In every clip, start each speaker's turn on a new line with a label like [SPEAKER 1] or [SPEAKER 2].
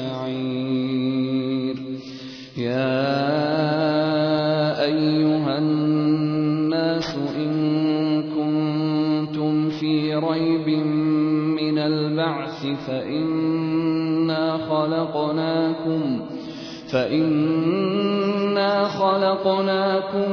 [SPEAKER 1] سَعِيرٍ يَا أَيُّهَا النَّاسُ إِن كُنتُمْ فِي رَيْبٍ مِّنَ الْبَعْثِ فَإِنَّا خَلَقْنَاكُم فَإِنَّا خَلَقْنَاكُم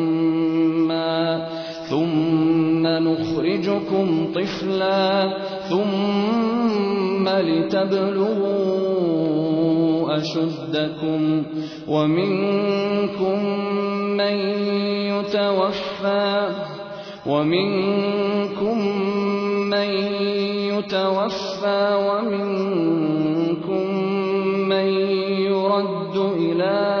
[SPEAKER 1] نُخْرِجُكُمْ طِفْلًا ثُمَّ لِتَبْلُغُوا أَشُدَّكُمْ ۖ وَمِنكُم مَّن يُتَوَفَّىٰ وَمِنكُم مَّن يُرَدُّ إِلَىٰ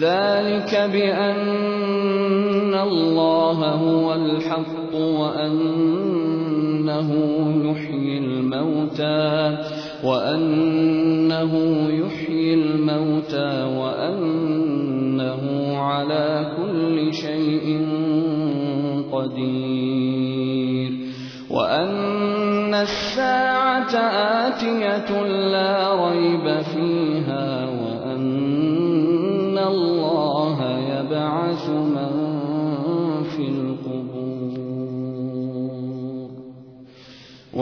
[SPEAKER 1] ذَٰلِكَ بِأَنَّ اللَّهَ هُوَ الْحَقُّ وَأَنَّهُ يُحْيِي الْمَوْتَىٰ وَأَنَّهُ عَلَىٰ كُلِّ شَيْءٍ قَدِيرٌ وَأَنَّ السَّاعَةَ آتِيَةٌ لَّا رَيْبَ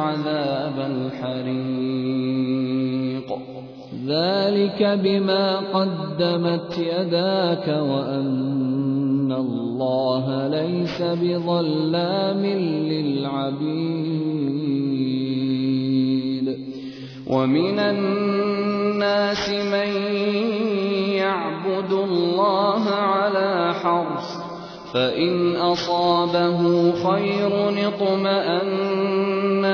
[SPEAKER 1] عَذَابَ الْحَرِيقِ. ذَٰلِكَ بِمَا قَدَّمَتْ يَدَاكَ وَأَنَّ اللَّهَ لَيْسَ بِظَلَّامٍ لِّلْعَبِيدِ. وَمِنَ النَّاسِ مَن يَعْبُدُ اللَّهَ عَلَىٰ حَرْفٍ ۖ فَإِنْ أَصَابَهُ خَيْرٌ اطْمَأَنَّ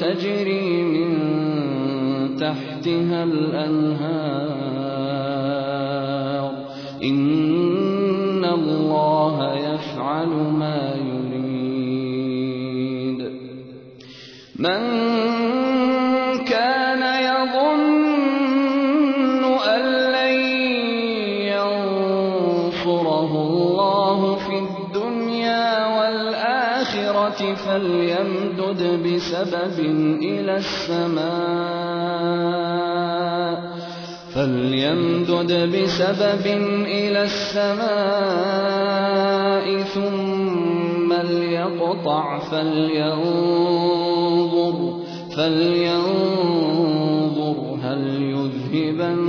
[SPEAKER 1] تَجْرِي مِن تَحْتِهَا الْأَنْهَارُ ۚ. إِنَّ اللَّهَ يَفْعَلُ مَا يُرِيدُ. من فليمدد بسبب إلى السماء. فليمدد بسبب إلى السماء ثم ليقطع فلينظر فلينظر هل يذهبن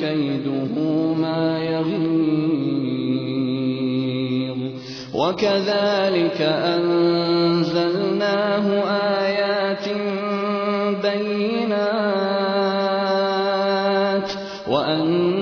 [SPEAKER 1] كيده ما يغيظ وكذلك أنزلناه آيات بينات وأن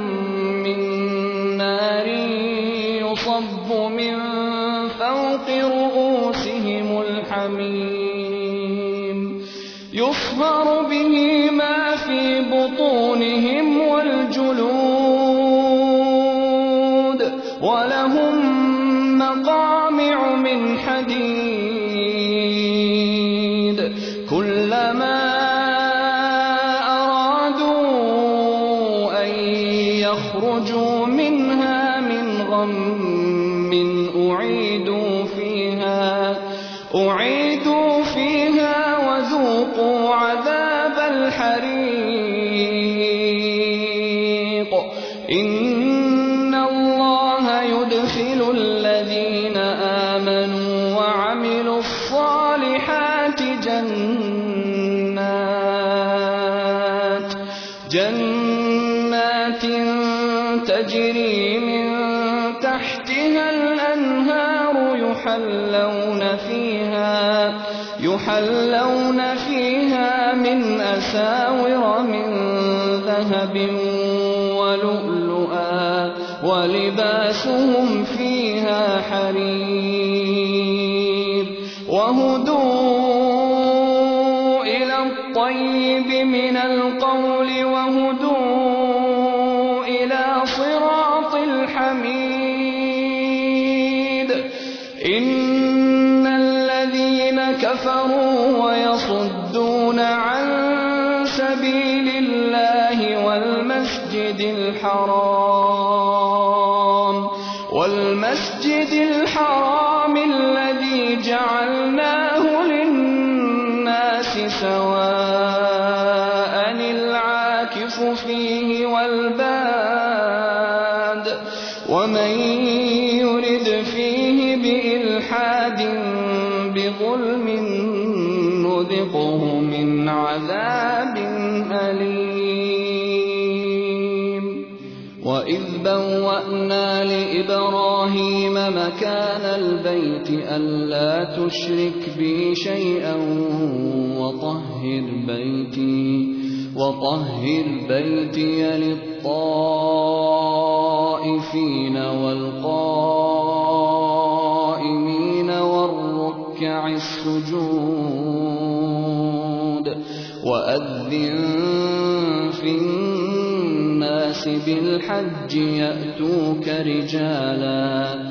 [SPEAKER 1] من فوق رؤوسهم الحميم جنات تجري من تحتها الأنهار يحلون فيها يحلون فيها من أساور من ذهب ولؤلؤا ولباسهم فيها حرير. الحرام. والمسجد الحرام الذي جعلناه للناس سواء العاكف فيه مَكَانَ الْبَيْتِ أَلَّا تُشْرِكْ بِي شَيْئًا وَطَهِّرْ بَيْتِي وَطَهِّرْ بَيْتِيَ لِلطَّائِفِينَ وَالْقَائِمِينَ وَالرُّكَّعِ السُّجُودِ وَأَذِّن فِي النَّاسِ بِالْحَجِّ يَأْتُوكَ رِجَالًا.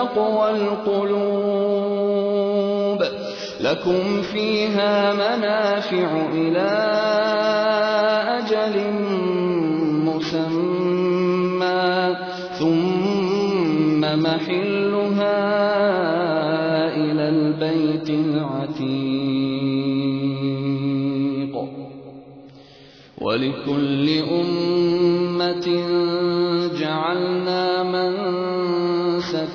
[SPEAKER 1] تقوى القلوب لكم فيها منافع إلى أجل مسمى ثم محلها إلى البيت العتيق ولكل أمة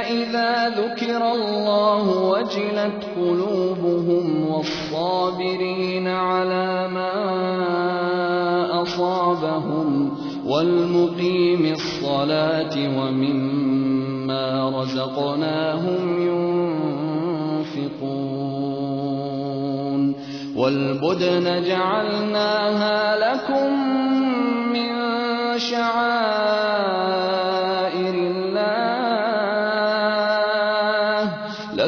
[SPEAKER 1] إذا ذكر الله وجلت قلوبهم والصابرين على ما أصابهم والمقيم الصلاة ومما رزقناهم ينفقون والبدن جعلناها لكم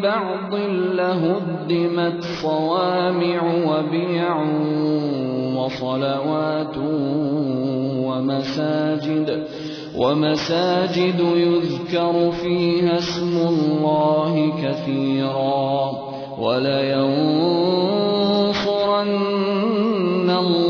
[SPEAKER 1] ببعض لهدمت صوامع وبيع وصلوات ومساجد ومساجد يذكر فيها اسم الله كثيرا. ولينصرن الله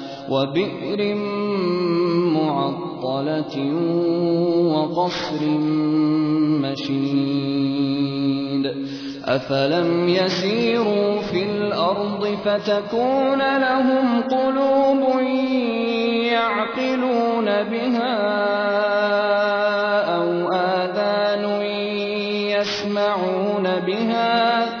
[SPEAKER 1] وبئر معطلة وقصر مشيد. أفلم يسيروا في الأرض فتكون لهم قلوب يعقلون بها أو آذان يسمعون بها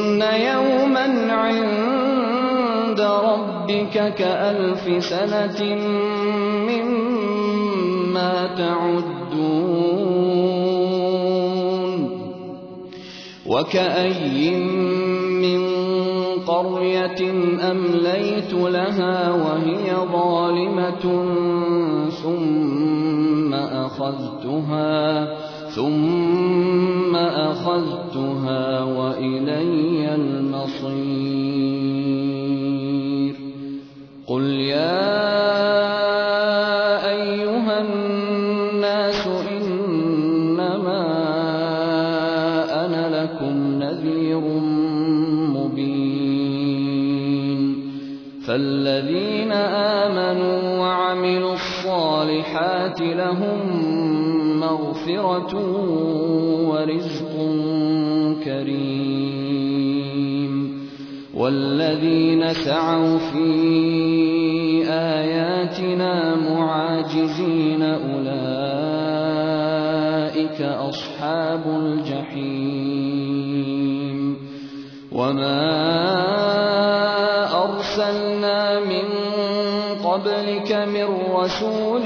[SPEAKER 1] يوما عند ربك كألف سنة مما تعدون وكأي من قرية أمليت لها وهي ظالمة ثم أخذتها ثم أخذتها وإلي المصير. قل يا أيها الناس إنما أنا لكم نذير مبين. فالذين آمنوا وعملوا الصالحات لهم مغفرة ورزق والذين سعوا في آياتنا معاجزين أولئك أصحاب الجحيم. وما أرسلنا من قبلك من رسول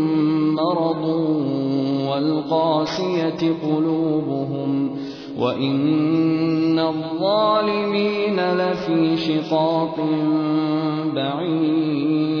[SPEAKER 1] والقاسية قلوبهم وإن الظالمين لفي شقاق بعيد.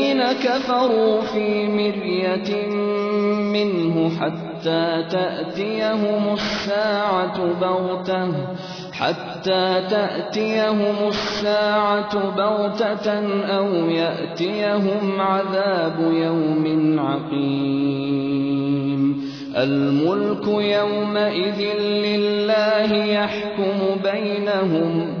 [SPEAKER 1] كفروا في مرية منه حتى تأتيهم الساعة بغتة حتى تأتيهم الساعة بغتة أو يأتيهم عذاب يوم عقيم. الملك يومئذ لله يحكم بينهم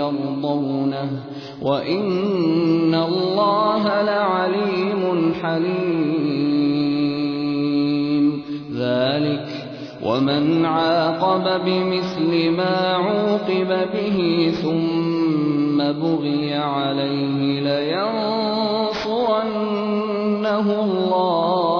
[SPEAKER 1] يرضونه وإن الله لعليم حليم. ذلك ومن عاقب بمثل ما عوقب به ثم بغي عليه لينصرنه الله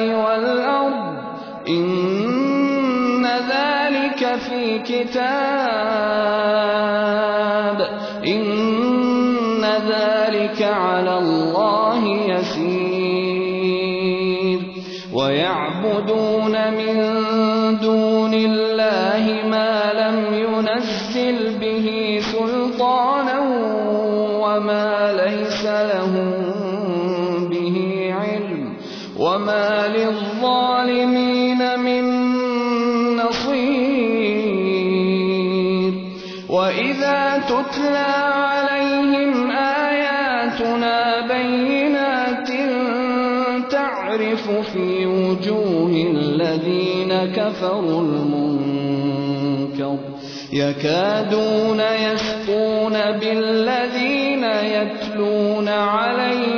[SPEAKER 1] و وما للظالمين من نصير وإذا تتلى عليهم آياتنا بينات تعرف في وجوه الذين كفروا المنكر يكادون يسقون بالذين يتلون عليهم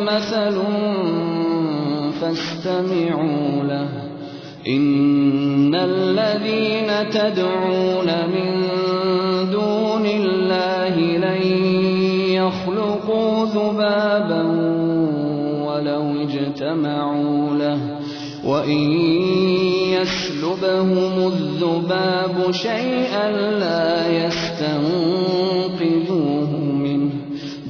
[SPEAKER 1] مثل فاستمعوا له إن الذين تدعون من دون الله لن يخلقوا ذبابا ولو اجتمعوا له وإن يسلبهم الذباب شيئا لا يستنقذوه منه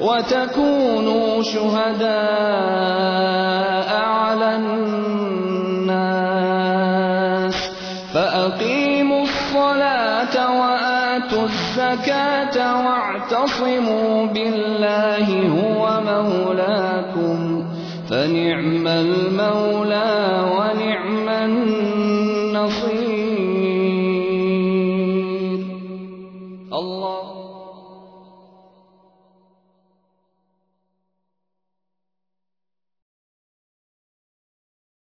[SPEAKER 1] وتكونوا شهداء على الناس. فأقيموا الصلاة وآتوا الزكاة واعتصموا بالله